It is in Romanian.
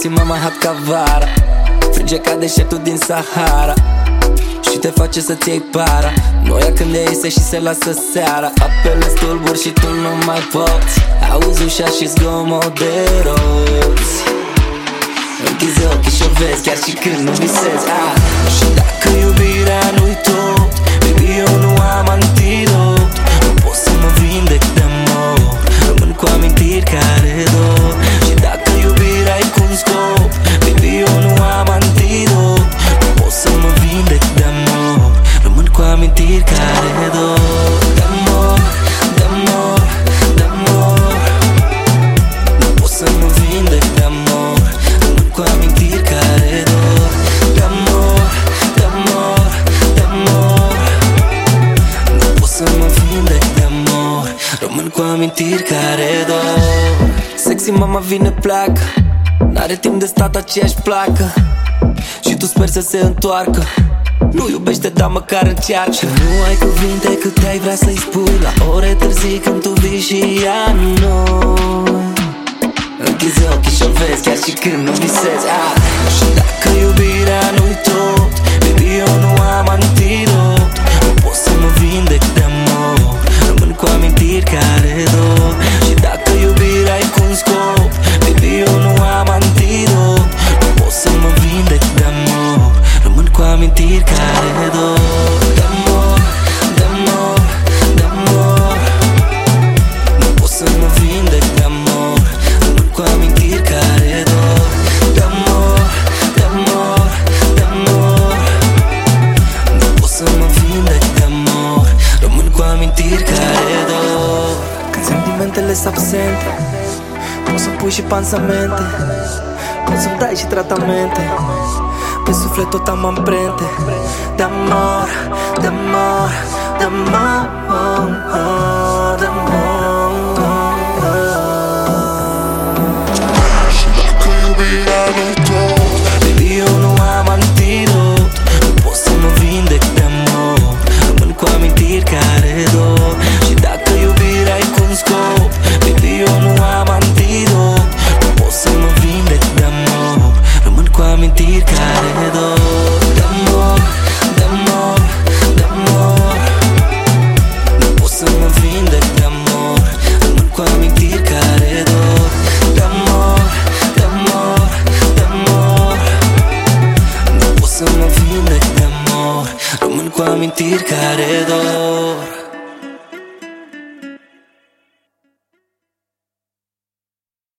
să mama hot ca vara Frânge ca deșertul din Sahara. Și te face să-ți iei para Noia când e iese și se lasă seara. Apele stulburi și tu nu mai poți Auzi ușa și zgomot de roți. Închizi ochii și o vezi chiar și când nu visezi. Ah. Rămân cu amintiri care dor. De amor, de amor, de amor Nu pot să mă vindec de amor Rămân cu amintiri care dor. De amor, de amor, de amor Nu pot să mă vindec de amor Rămân cu amintiri care dor. Sexy mama vine pleacă. N-are timp de stat aceeași placă. Și tu sper să se întoarcă nu iubește, dar măcar încearcă Și nu ai cuvinte cât ai vrea să-i spui. La ore târzii când tu vii și ea nu Închizi ochii și o vezi chiar și când nu visezi. Ah. Și dacă iubirea nu-i tot Baby eu nu am antidot Nu pot să mă vindec de amor Rămân cu amintiri care dor. Și dacă iubirea e cu un scop Baby eu nu am antidot Nu pot să mă vindec de amor Rămân cu amintiri care sentimentele sunt absente Poți să pui și pansamente Poți să-mi dai și tratamente Pe suflet tot am amprente De Nu